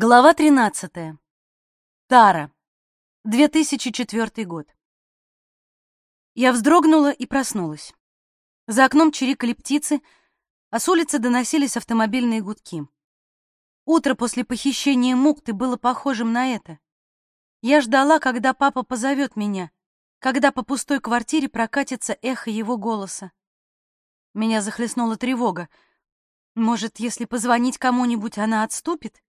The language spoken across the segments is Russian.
Глава 13. Тара. 2004 год. Я вздрогнула и проснулась. За окном чирикали птицы, а с улицы доносились автомобильные гудки. Утро после похищения Мукты было похожим на это. Я ждала, когда папа позовет меня, когда по пустой квартире прокатится эхо его голоса. Меня захлестнула тревога. Может, если позвонить кому-нибудь, она отступит?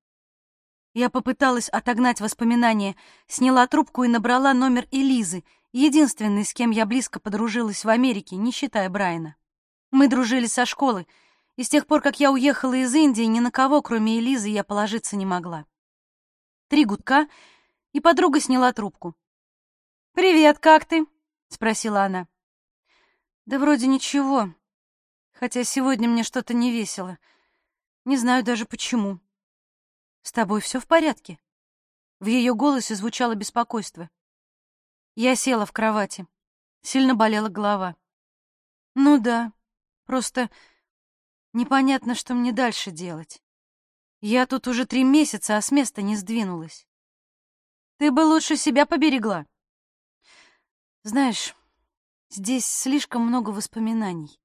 Я попыталась отогнать воспоминания, сняла трубку и набрала номер Элизы, единственной, с кем я близко подружилась в Америке, не считая Брайана. Мы дружили со школы, и с тех пор, как я уехала из Индии, ни на кого, кроме Элизы, я положиться не могла. Три гудка, и подруга сняла трубку. «Привет, как ты?» — спросила она. «Да вроде ничего, хотя сегодня мне что-то не весело. Не знаю даже почему». «С тобой все в порядке?» В ее голосе звучало беспокойство. Я села в кровати. Сильно болела голова. «Ну да, просто непонятно, что мне дальше делать. Я тут уже три месяца, а с места не сдвинулась. Ты бы лучше себя поберегла. Знаешь, здесь слишком много воспоминаний.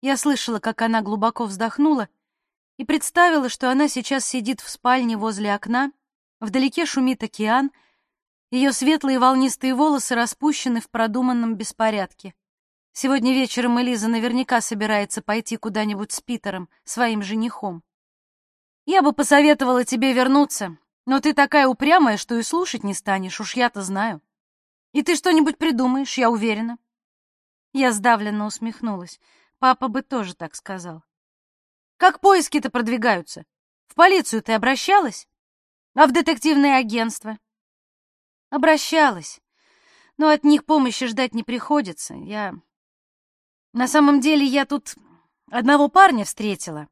Я слышала, как она глубоко вздохнула, и представила, что она сейчас сидит в спальне возле окна, вдалеке шумит океан, ее светлые волнистые волосы распущены в продуманном беспорядке. Сегодня вечером Элиза наверняка собирается пойти куда-нибудь с Питером, своим женихом. Я бы посоветовала тебе вернуться, но ты такая упрямая, что и слушать не станешь, уж я-то знаю. И ты что-нибудь придумаешь, я уверена. Я сдавленно усмехнулась. Папа бы тоже так сказал. Как поиски-то продвигаются? В полицию ты обращалась? А в детективное агентство? Обращалась. Но от них помощи ждать не приходится. Я... На самом деле я тут одного парня встретила.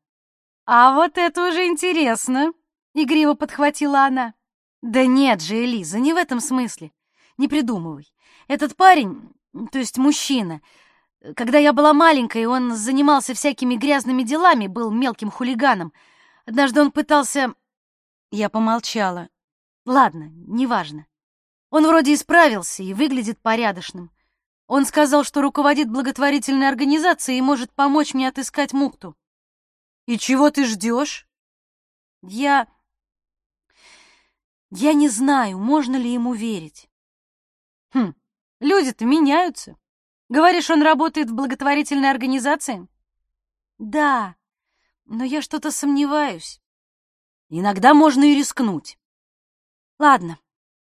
А вот это уже интересно, — игриво подхватила она. Да нет же, Элиза, не в этом смысле. Не придумывай. Этот парень, то есть мужчина, когда я была маленькой, он занимался всякими грязными делами, был мелким хулиганом. Однажды он пытался... Я помолчала. Ладно, неважно. Он вроде исправился и выглядит порядочным. Он сказал, что руководит благотворительной организацией и может помочь мне отыскать Мукту. И чего ты ждешь? Я... Я не знаю, можно ли ему верить. Хм, люди-то меняются. Говоришь, он работает в благотворительной организации? Да, но я что-то сомневаюсь. Иногда можно и рискнуть. Ладно,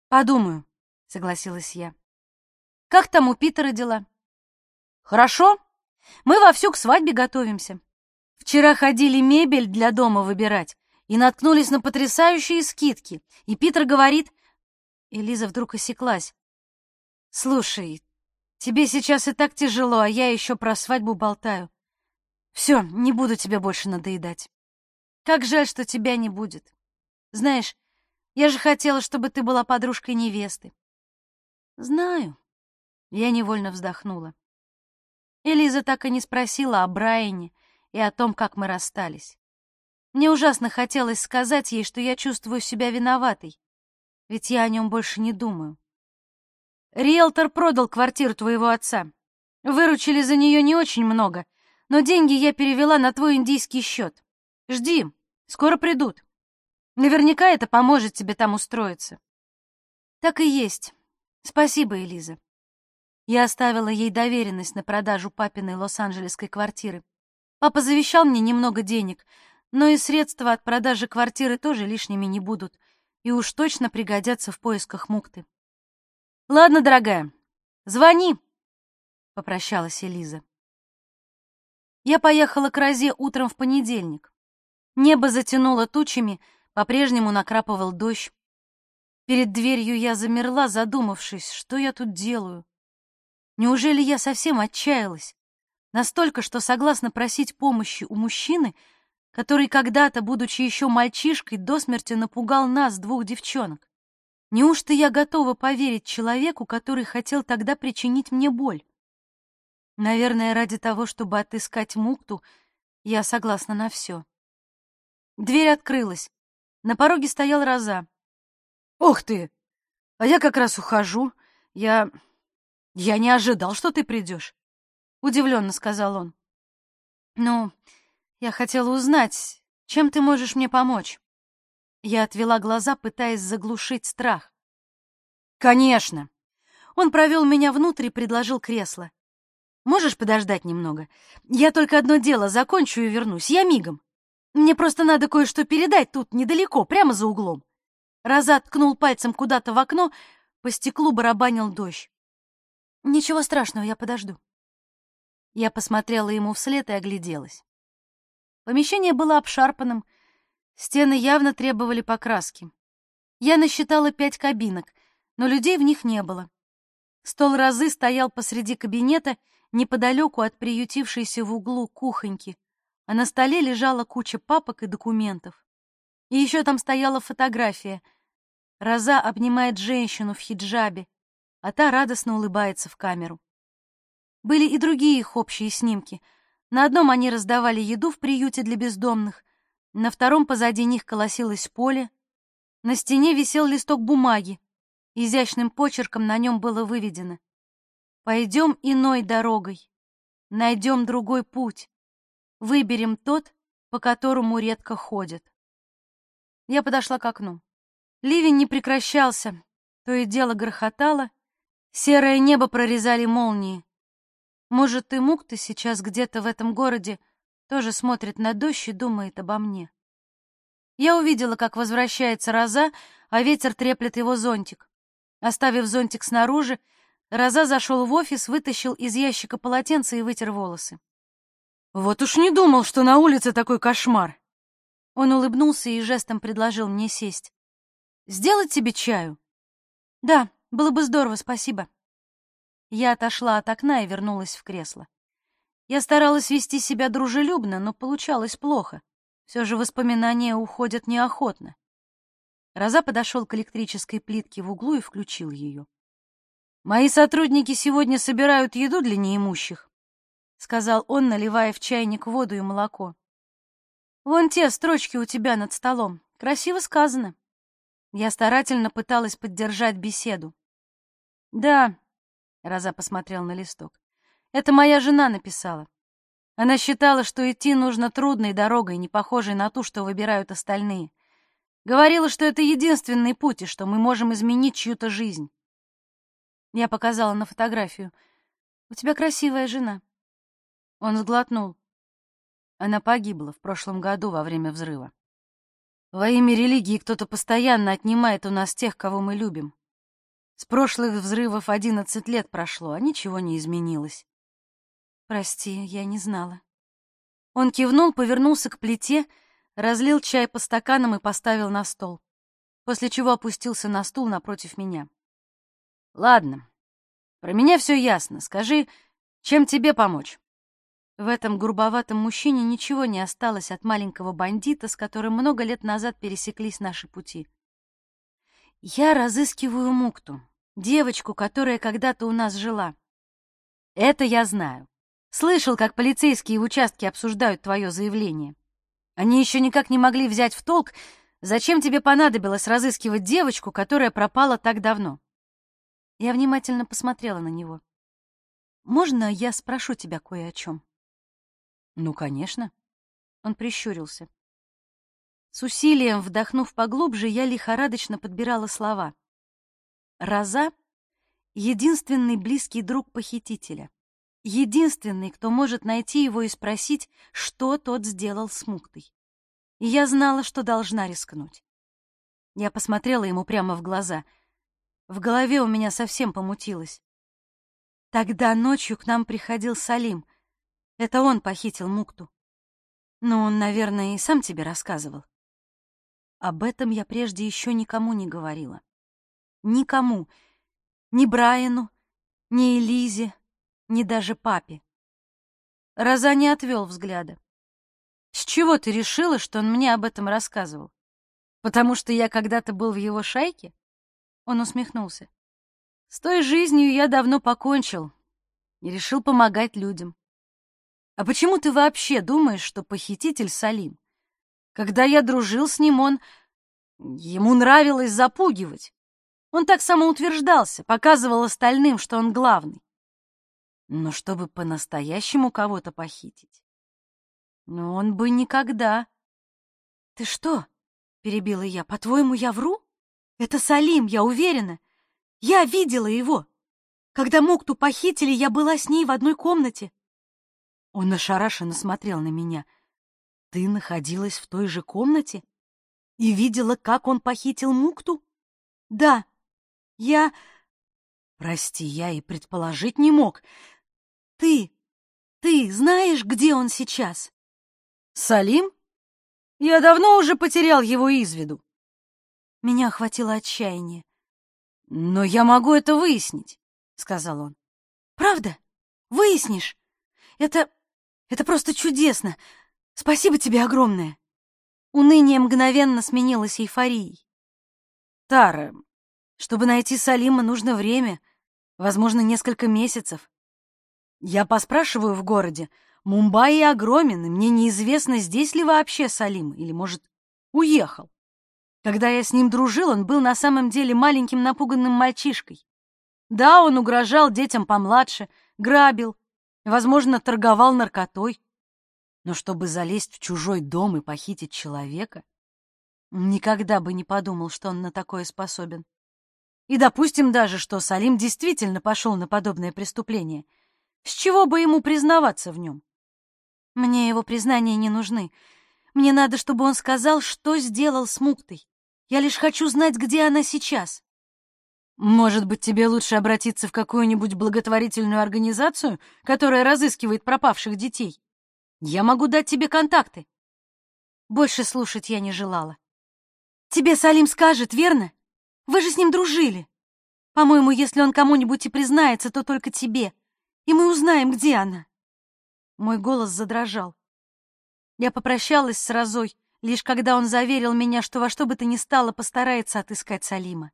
подумаю, согласилась я. Как там у Питера дела? Хорошо. Мы вовсю к свадьбе готовимся. Вчера ходили мебель для дома выбирать и наткнулись на потрясающие скидки. И Питер говорит... Элиза вдруг осеклась. «Слушай, Тебе сейчас и так тяжело, а я еще про свадьбу болтаю. Все, не буду тебе больше надоедать. Как жаль, что тебя не будет. Знаешь, я же хотела, чтобы ты была подружкой невесты. Знаю. Я невольно вздохнула. Элиза так и не спросила о Брайане и о том, как мы расстались. Мне ужасно хотелось сказать ей, что я чувствую себя виноватой, ведь я о нем больше не думаю. Риэлтор продал квартиру твоего отца. Выручили за нее не очень много, но деньги я перевела на твой индийский счет. Жди, скоро придут. Наверняка это поможет тебе там устроиться. Так и есть. Спасибо, Элиза. Я оставила ей доверенность на продажу папиной лос-анджелесской квартиры. Папа завещал мне немного денег, но и средства от продажи квартиры тоже лишними не будут и уж точно пригодятся в поисках мукты. Ладно, дорогая, звони, попрощалась Элиза. Я поехала к Розе утром в понедельник. Небо затянуло тучами, по-прежнему накрапывал дождь. Перед дверью я замерла, задумавшись, что я тут делаю. Неужели я совсем отчаялась? Настолько, что согласна просить помощи у мужчины, который когда-то, будучи еще мальчишкой, до смерти напугал нас, двух девчонок. Неужто я готова поверить человеку, который хотел тогда причинить мне боль? Наверное, ради того, чтобы отыскать Мукту, я согласна на все. Дверь открылась. На пороге стоял Роза. «Ух ты! А я как раз ухожу. Я... я не ожидал, что ты придешь», — удивленно сказал он. «Ну, я хотела узнать, чем ты можешь мне помочь?» Я отвела глаза, пытаясь заглушить страх. «Конечно!» Он провел меня внутрь и предложил кресло. «Можешь подождать немного? Я только одно дело закончу и вернусь. Я мигом. Мне просто надо кое-что передать тут, недалеко, прямо за углом». Роза ткнул пальцем куда-то в окно, по стеклу барабанил дождь. «Ничего страшного, я подожду». Я посмотрела ему вслед и огляделась. Помещение было обшарпанным, стены явно требовали покраски. Я насчитала пять кабинок, но людей в них не было. Стол разы стоял посреди кабинета, неподалеку от приютившейся в углу кухоньки, а на столе лежала куча папок и документов. И еще там стояла фотография. Роза обнимает женщину в хиджабе, а та радостно улыбается в камеру. Были и другие их общие снимки — на одном они раздавали еду в приюте для бездомных, на втором позади них колосилось поле, на стене висел листок бумаги, изящным почерком на нем было выведено. «Пойдем иной дорогой, найдем другой путь, выберем тот, по которому редко ходят». Я подошла к окну. Ливень не прекращался, то и дело грохотало, серое небо прорезали молнии. Может, и Мукта сейчас где-то в этом городе тоже смотрит на дождь и думает обо мне. Я увидела, как возвращается Роза, а ветер треплет его зонтик. Оставив зонтик снаружи, Роза зашел в офис, вытащил из ящика полотенце и вытер волосы. «Вот уж не думал, что на улице такой кошмар!» Он улыбнулся и жестом предложил мне сесть. «Сделать тебе чаю?» «Да, было бы здорово, спасибо». Я отошла от окна и вернулась в кресло. Я старалась вести себя дружелюбно, но получалось плохо. Все же воспоминания уходят неохотно. Роза подошел к электрической плитке в углу и включил ее. «Мои сотрудники сегодня собирают еду для неимущих», — сказал он, наливая в чайник воду и молоко. «Вон те строчки у тебя над столом. Красиво сказано». Я старательно пыталась поддержать беседу. «Да, Роза посмотрел на листок. Это моя жена написала. Она считала, что идти нужно трудной дорогой, не похожей на ту, что выбирают остальные. Говорила, что это единственный путь, и что мы можем изменить чью-то жизнь. Я показала на фотографию. «У тебя красивая жена». Он сглотнул. Она погибла в прошлом году во время взрыва. Во имя религии кто-то постоянно отнимает у нас тех, кого мы любим. С прошлых взрывов одиннадцать лет прошло, а ничего не изменилось. Прости, я не знала. Он кивнул, повернулся к плите, разлил чай по стаканам и поставил на стол, после чего опустился на стул напротив меня. Ладно, про меня все ясно. Скажи, чем тебе помочь? В этом грубоватом мужчине ничего не осталось от маленького бандита, с которым много лет назад пересеклись наши пути. Я разыскиваю Мукту, девочку, которая когда-то у нас жила. Это я знаю. Слышал, как полицейские в участке обсуждают твое заявление. Они еще никак не могли взять в толк, зачем тебе понадобилось разыскивать девочку, которая пропала так давно. Я внимательно посмотрела на него. «Можно я спрошу тебя кое о чем?» «Ну, конечно». Он прищурился. С усилием вдохнув поглубже, я лихорадочно подбирала слова. Роза — единственный близкий друг похитителя. Единственный, кто может найти его и спросить, что тот сделал с Муктой. И я знала, что должна рискнуть. Я посмотрела ему прямо в глаза. В голове у меня совсем помутилось. Тогда ночью к нам приходил Салим. Это он похитил Мукту. Ну, он, наверное, и сам тебе рассказывал. Об этом я прежде еще никому не говорила. Никому. Ни Брайану, ни Элизе, ни даже папе. Роза не отвел взгляда. «С чего ты решила, что он мне об этом рассказывал? Потому что я когда-то был в его шайке?» Он усмехнулся. «С той жизнью я давно покончил и решил помогать людям. А почему ты вообще думаешь, что похититель Салим? Когда я дружил с ним, он... Ему нравилось запугивать. Он так самоутверждался, показывал остальным, что он главный. Но чтобы по-настоящему кого-то похитить, ну, он бы никогда. «Ты что?» — перебила я. «По-твоему, я вру? Это Салим, я уверена. Я видела его. Когда Мукту похитили, я была с ней в одной комнате». Он ошарашенно смотрел на меня. «Ты находилась в той же комнате и видела, как он похитил Мукту?» «Да, я...» «Прости, я и предположить не мог. Ты... ты знаешь, где он сейчас?» «Салим? Я давно уже потерял его из виду». Меня охватило отчаяние. «Но я могу это выяснить», — сказал он. «Правда? Выяснишь? Это... это просто чудесно. Спасибо тебе огромное». Уныние мгновенно сменилось эйфорией. «Тара, чтобы найти Салима, нужно время, возможно, несколько месяцев. Я поспрашиваю в городе. Мумбаи огромен, и мне неизвестно, здесь ли вообще Салим, или, может, уехал. Когда я с ним дружил, он был на самом деле маленьким напуганным мальчишкой. Да, он угрожал детям помладше, грабил, возможно, торговал наркотой. Но чтобы залезть в чужой дом и похитить человека, никогда бы не подумал, что он на такое способен. И допустим даже, что Салим действительно пошел на подобное преступление — с чего бы ему признаваться в нем? Мне его признания не нужны. Мне надо, чтобы он сказал, что сделал с Муктой. Я лишь хочу знать, где она сейчас. Может быть, тебе лучше обратиться в какую-нибудь благотворительную организацию, которая разыскивает пропавших детей? Я могу дать тебе контакты. Больше слушать я не желала. Тебе Салим скажет, верно? Вы же с ним дружили. По-моему, если он кому-нибудь и признается, то только тебе и мы узнаем, где она. Мой голос задрожал. Я попрощалась с Розой, лишь когда он заверил меня, что во что бы то ни стало постарается отыскать Салима.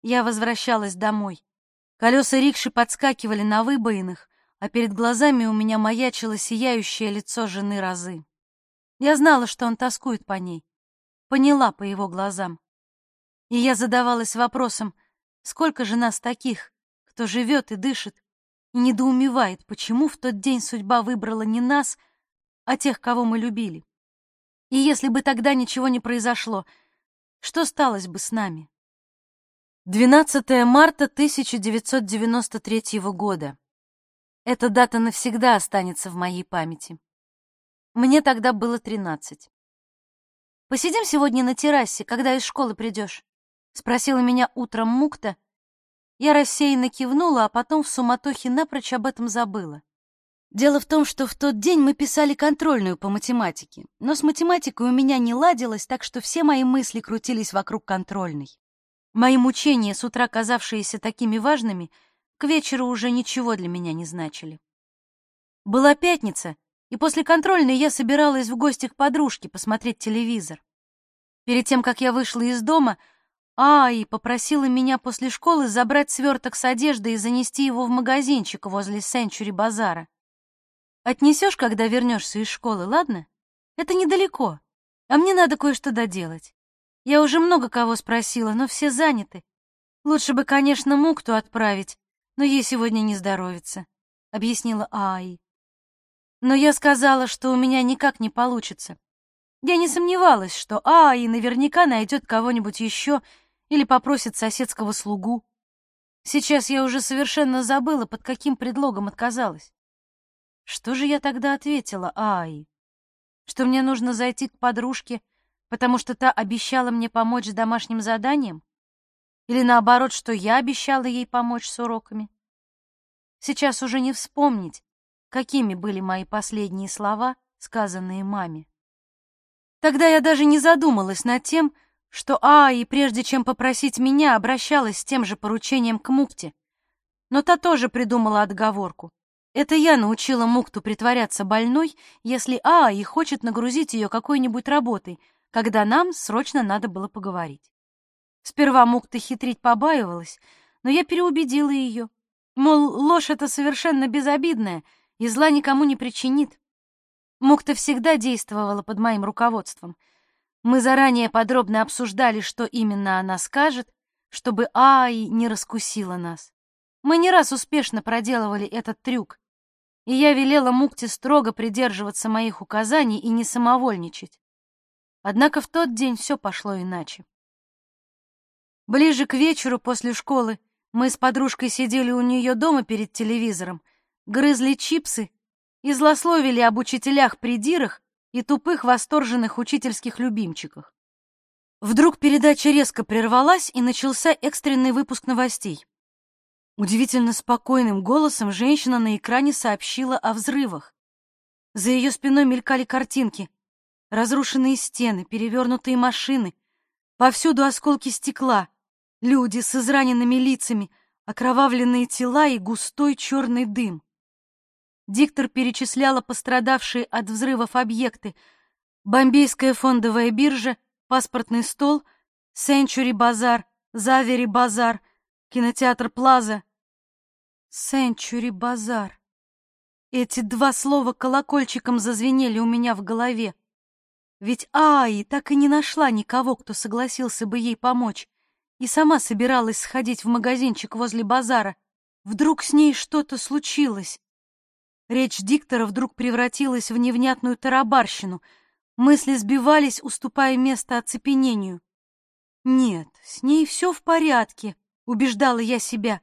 Я возвращалась домой. Колеса рикши подскакивали на выбоинах, а перед глазами у меня маячило сияющее лицо жены Розы. Я знала, что он тоскует по ней. Поняла по его глазам. И я задавалась вопросом, сколько же нас таких, кто живет и дышит, и недоумевает, почему в тот день судьба выбрала не нас, а тех, кого мы любили. И если бы тогда ничего не произошло, что сталось бы с нами? 12 марта 1993 года. Эта дата навсегда останется в моей памяти. Мне тогда было 13. «Посидим сегодня на террасе, когда из школы придешь?» — спросила меня утром Мукта, я рассеянно кивнула, а потом в суматохе напрочь об этом забыла. Дело в том, что в тот день мы писали контрольную по математике, но с математикой у меня не ладилось, так что все мои мысли крутились вокруг контрольной. Мои мучения, с утра казавшиеся такими важными, к вечеру уже ничего для меня не значили. Была пятница, и после контрольной я собиралась в гости к подружке посмотреть телевизор. Перед тем, как я вышла из дома, а, и попросила меня после школы забрать сверток с одеждой и занести его в магазинчик возле Сенчури базара. Отнесешь, когда вернешься из школы, ладно? Это недалеко, а мне надо кое-что доделать. Я уже много кого спросила, но все заняты. Лучше бы, конечно, Мукту отправить, но ей сегодня не здоровится, — объяснила Аи. Но я сказала, что у меня никак не получится. Я не сомневалась, что Аи наверняка найдет кого-нибудь еще, или попросит соседского слугу. Сейчас я уже совершенно забыла, под каким предлогом отказалась. Что же я тогда ответила Аи? Что мне нужно зайти к подружке, потому что та обещала мне помочь с домашним заданием? Или наоборот, что я обещала ей помочь с уроками? Сейчас уже не вспомнить, какими были мои последние слова, сказанные маме. Тогда я даже не задумалась над тем, что Аи, прежде чем попросить меня, обращалась с тем же поручением к Мукте. Но та тоже придумала отговорку. Это я научила Мукту притворяться больной, если Аи хочет нагрузить ее какой-нибудь работой, когда нам срочно надо было поговорить. Сперва Мукта хитрить побаивалась, но я переубедила ее. Мол, ложь это совершенно безобидная и зла никому не причинит. Мукта всегда действовала под моим руководством — Мы заранее подробно обсуждали, что именно она скажет, чтобы Ай не раскусила нас. Мы не раз успешно проделывали этот трюк, и я велела Мукте строго придерживаться моих указаний и не самовольничать. Однако в тот день все пошло иначе. Ближе к вечеру после школы мы с подружкой сидели у нее дома перед телевизором, грызли чипсы и злословили об учителях-придирах и тупых восторженных учительских любимчиках. Вдруг передача резко прервалась, и начался экстренный выпуск новостей. Удивительно спокойным голосом женщина на экране сообщила о взрывах. За ее спиной мелькали картинки. Разрушенные стены, перевернутые машины, повсюду осколки стекла, люди с израненными лицами, окровавленные тела и густой черный дым. Диктор перечисляла пострадавшие от взрывов объекты. Бомбейская фондовая биржа, паспортный стол, Сенчури базар, Завери базар, кинотеатр Плаза. Сенчури базар. Эти два слова колокольчиком зазвенели у меня в голове. Ведь Аи так и не нашла никого, кто согласился бы ей помочь, и сама собиралась сходить в магазинчик возле базара. Вдруг с ней что-то случилось. Речь диктора вдруг превратилась в невнятную тарабарщину. Мысли сбивались, уступая место оцепенению. «Нет, с ней все в порядке», — убеждала я себя.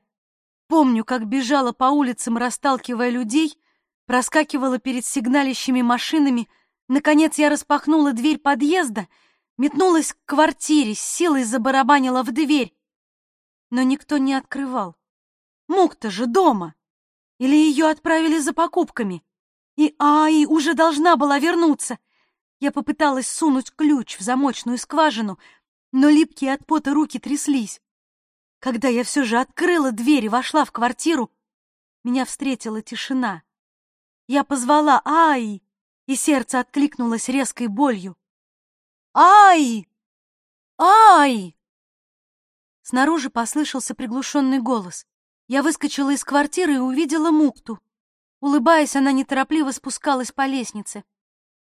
Помню, как бежала по улицам, расталкивая людей, проскакивала перед сигналящими машинами. Наконец я распахнула дверь подъезда, метнулась к квартире, с силой забарабанила в дверь. Но никто не открывал. Мук-то же дома! Или ее отправили за покупками? И Аи уже должна была вернуться. Я попыталась сунуть ключ в замочную скважину, но липкие от пота руки тряслись. Когда я все же открыла дверь и вошла в квартиру, меня встретила тишина. Я позвала Аи, и сердце откликнулось резкой болью. «Ай! Ай!» Снаружи послышался приглушенный голос. Я выскочила из квартиры и увидела Мукту. Улыбаясь, она неторопливо спускалась по лестнице.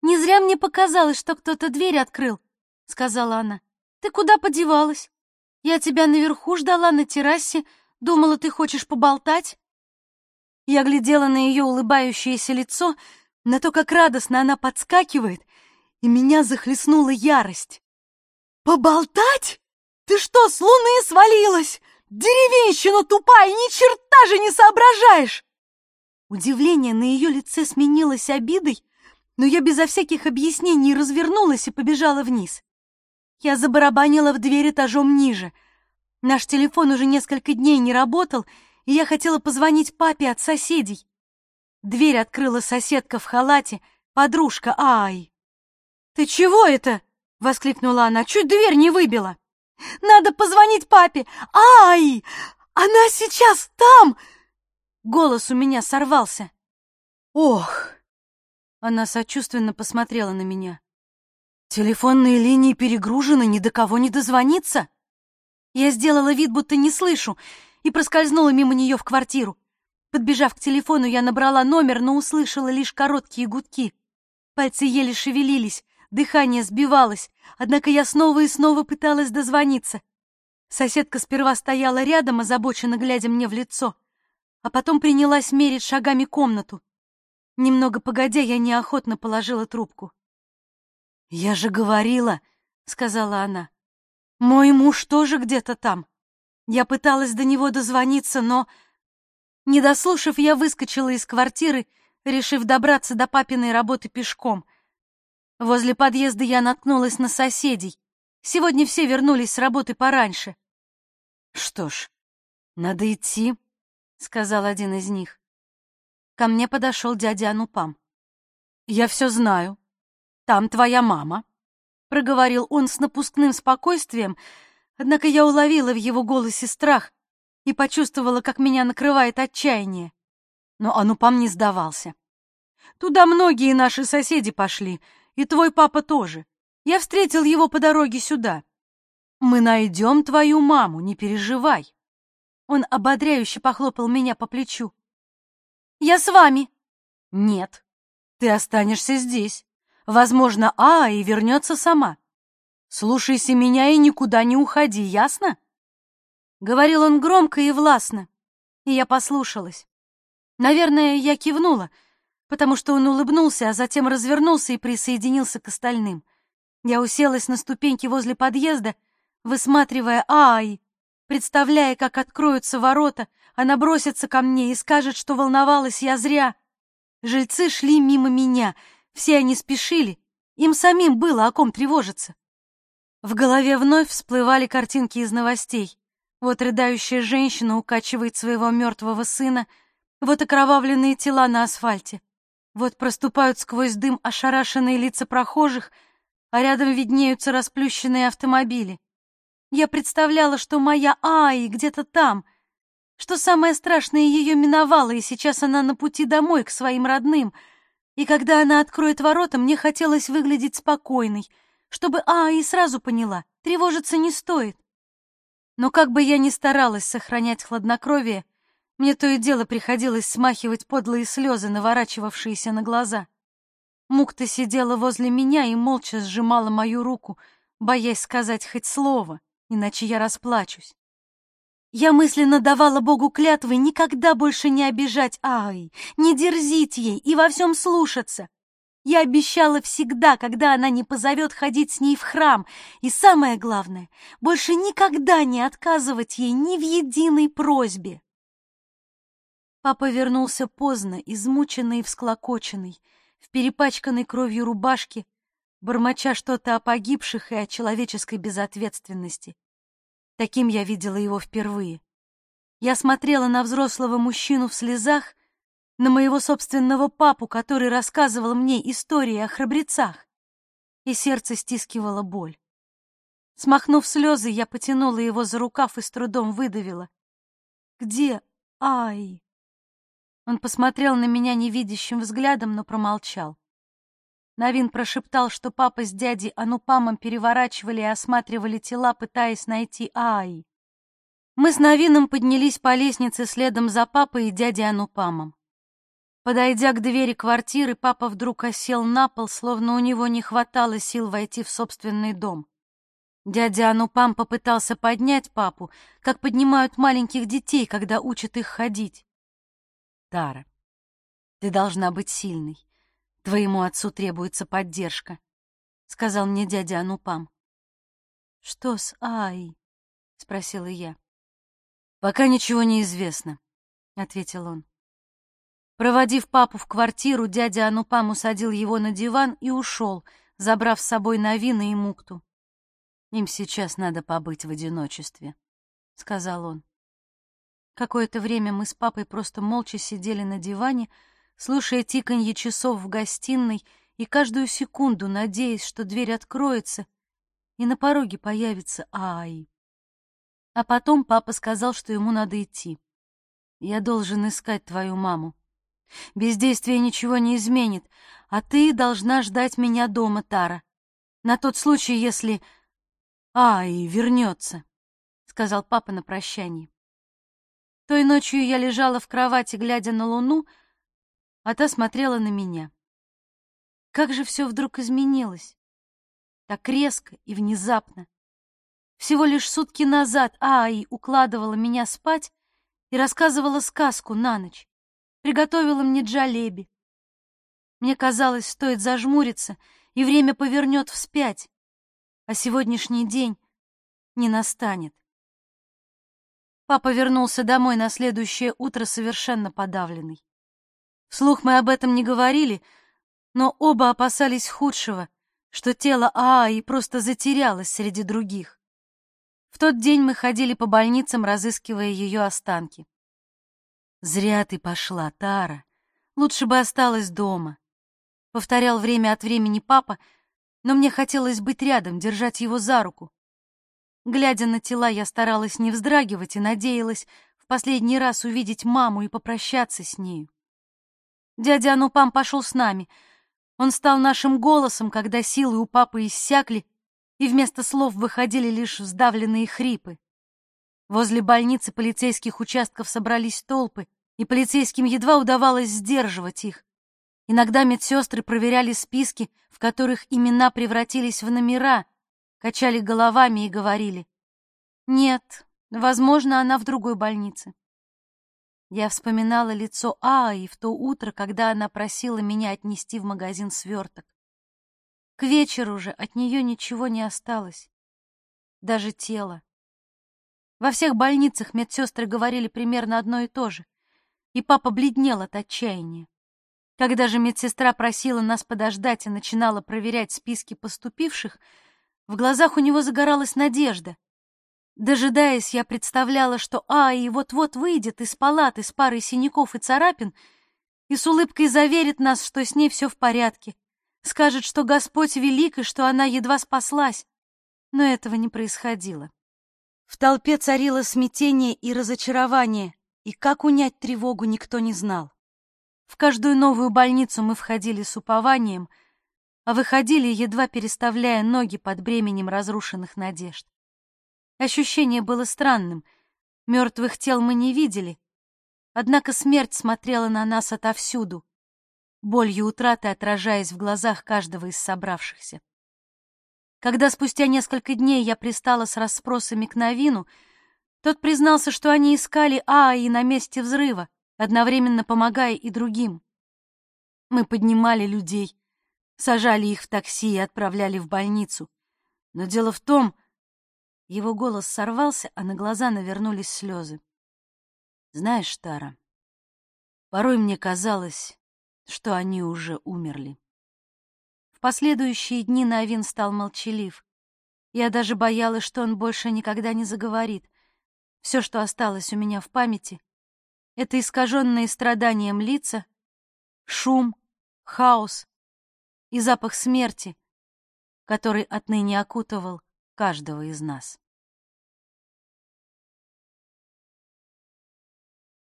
«Не зря мне показалось, что кто-то дверь открыл», — сказала она. «Ты куда подевалась? Я тебя наверху ждала на террасе, думала, ты хочешь поболтать». Я глядела на ее улыбающееся лицо, на то, как радостно она подскакивает, и меня захлестнула ярость. «Поболтать? Ты что, с луны свалилась? Деревенщина тупая, ни черта же не соображаешь!» Удивление на ее лице сменилось обидой, но я безо всяких объяснений развернулась и побежала вниз. Я забарабанила в дверь этажом ниже. Наш телефон уже несколько дней не работал, и я хотела позвонить папе от соседей. Дверь открыла соседка в халате, подружка Ай. «Ты чего это?» — воскликнула она. «Чуть дверь не выбила!» Надо позвонить папе! Ай! Она сейчас там!» Голос у меня сорвался. «Ох!» Она сочувственно посмотрела на меня. «Телефонные линии перегружены, ни до кого не дозвониться!» Я сделала вид, будто не слышу, и проскользнула мимо нее в квартиру. Подбежав к телефону, я набрала номер, но услышала лишь короткие гудки. Пальцы еле шевелились, Дыхание сбивалось, однако я снова и снова пыталась дозвониться. Соседка сперва стояла рядом, озабоченно глядя мне в лицо, а потом принялась мерить шагами комнату. Немного погодя, я неохотно положила трубку. «Я же говорила», — сказала она, — «мой муж тоже где-то там. Я пыталась до него дозвониться, но...» Не дослушав, я выскочила из квартиры, решив добраться до папиной работы пешком — Возле подъезда я наткнулась на соседей. Сегодня все вернулись с работы пораньше. «Что ж, надо идти», — сказал один из них. Ко мне подошел дядя Анупам. «Я все знаю. Там твоя мама», — проговорил он с напускным спокойствием, однако я уловила в его голосе страх и почувствовала, как меня накрывает отчаяние. Но Анупам не сдавался. «Туда многие наши соседи пошли», и твой папа тоже. Я встретил его по дороге сюда. Мы найдем твою маму, не переживай. Он ободряюще похлопал меня по плечу. Я с вами. Нет, ты останешься здесь. Возможно, А и вернется сама. Слушайся меня и никуда не уходи, ясно?» Говорил он громко и властно, и я послушалась. Наверное, я кивнула, потому что он улыбнулся, а затем развернулся и присоединился к остальным. Я уселась на ступеньки возле подъезда, высматривая Ай, представляя, как откроются ворота, она бросится ко мне и скажет, что волновалась я зря. Жильцы шли мимо меня, все они спешили, им самим было о ком тревожиться. В голове вновь всплывали картинки из новостей. Вот рыдающая женщина укачивает своего мертвого сына, вот окровавленные тела на асфальте, вот проступают сквозь дым ошарашенные лица прохожих, а рядом виднеются расплющенные автомобили. Я представляла, что моя Аи где-то там, что самое страшное ее миновало, и сейчас она на пути домой к своим родным. И когда она откроет ворота, мне хотелось выглядеть спокойной, чтобы Аи сразу поняла, тревожиться не стоит. Но как бы я ни старалась сохранять хладнокровие, мне то и дело приходилось смахивать подлые слезы, наворачивавшиеся на глаза. Мукта сидела возле меня и молча сжимала мою руку, боясь сказать хоть слово, иначе я расплачусь. Я мысленно давала Богу клятвы никогда больше не обижать Ай, не дерзить ей и во всем слушаться. Я обещала всегда, когда она не позовет ходить с ней в храм, и самое главное, больше никогда не отказывать ей ни в единой просьбе. Папа вернулся поздно, измученный и всклокоченный, в перепачканной кровью рубашке, бормоча что-то о погибших и о человеческой безответственности. Таким я видела его впервые. Я смотрела на взрослого мужчину в слезах на моего собственного папу, который рассказывал мне истории о храбрецах, и сердце стискивало боль. Смахнув слезы, я потянула его за рукав и с трудом выдавила. «Где Ай?» Он посмотрел на меня невидящим взглядом, но промолчал. Навин прошептал, что папа с дядей Анупамом переворачивали и осматривали тела, пытаясь найти Ай. Мы с Навином поднялись по лестнице следом за папой и дядей Анупамом. Подойдя к двери квартиры, папа вдруг осел на пол, словно у него не хватало сил войти в собственный дом. Дядя Анупам попытался поднять папу, как поднимают маленьких детей, когда учат их ходить. «Тара, ты должна быть сильной. Твоему отцу требуется поддержка», — сказал мне дядя Анупам. «Что с Ай?» — спросила я. «Пока ничего не известно», — ответил он. Проводив папу в квартиру, дядя Анупам усадил его на диван и ушел, забрав с собой Навина и Мукту. «Им сейчас надо побыть в одиночестве», — сказал он. Какое-то время мы с папой просто молча сидели на диване, слушая тиканье часов в гостиной и каждую секунду надеясь, что дверь откроется, и на пороге появится Ай. А потом папа сказал, что ему надо идти. «Я должен искать твою маму», Бездействие ничего не изменит, а ты должна ждать меня дома, Тара. На тот случай, если... Ай, вернется, — сказал папа на прощание. Той ночью я лежала в кровати, глядя на луну, а та смотрела на меня. Как же все вдруг изменилось. Так резко и внезапно. Всего лишь сутки назад Ай укладывала меня спать и рассказывала сказку на ночь приготовила мне джалеби. Мне казалось, стоит зажмуриться, и время повернет вспять, а сегодняшний день не настанет. Папа вернулся домой на следующее утро совершенно подавленный. Вслух мы об этом не говорили, но оба опасались худшего, что тело Ааи просто затерялось среди других. В тот день мы ходили по больницам, разыскивая ее останки. «Зря ты пошла, Тара. Лучше бы осталась дома», — повторял время от времени папа, но мне хотелось быть рядом, держать его за руку. Глядя на тела, я старалась не вздрагивать и надеялась в последний раз увидеть маму и попрощаться с нею. Дядя Анупам пошел с нами. Он стал нашим голосом, когда силы у папы иссякли, и вместо слов выходили лишь вздавленные хрипы. Возле больницы полицейских участков собрались толпы, и полицейским едва удавалось сдерживать их. Иногда медсестры проверяли списки, в которых имена превратились в номера, качали головами и говорили, «Нет, возможно, она в другой больнице». Я вспоминала лицо Аи в то утро, когда она просила меня отнести в магазин сверток. К вечеру же от нее ничего не осталось, даже тело. Во всех больницах медсестры говорили примерно одно и то же, и папа бледнел от отчаяния. Когда же медсестра просила нас подождать и начинала проверять списки поступивших, в глазах у него загоралась надежда. Дожидаясь, я представляла, что Аи вот-вот выйдет из палаты с парой синяков и царапин и с улыбкой заверит нас, что с ней все в порядке, скажет, что Господь велик и что она едва спаслась. Но этого не происходило. В толпе царило смятение и разочарование, и как унять тревогу никто не знал. В каждую новую больницу мы входили с упованием, а выходили, едва переставляя ноги под бременем разрушенных надежд. Ощущение было странным. Мертвых тел мы не видели, однако смерть смотрела на нас отовсюду, болью утраты отражаясь в глазах каждого из собравшихся. Когда спустя несколько дней я пристала с расспросами к Новину, тот признался, что они искали Ааи на месте взрыва, одновременно помогая и другим. Мы поднимали людей, сажали их в такси и отправляли в больницу. Но дело в том... Его голос сорвался, а на глаза навернулись слезы. Знаешь, Тара, порой мне казалось, что они уже умерли. В последующие дни Навин стал молчалив. Я даже боялась, что он больше никогда не заговорит. Все, что осталось у меня в памяти, — это искаженные страданием лица, шум, хаос и запах смерти, который отныне окутывал каждого из нас.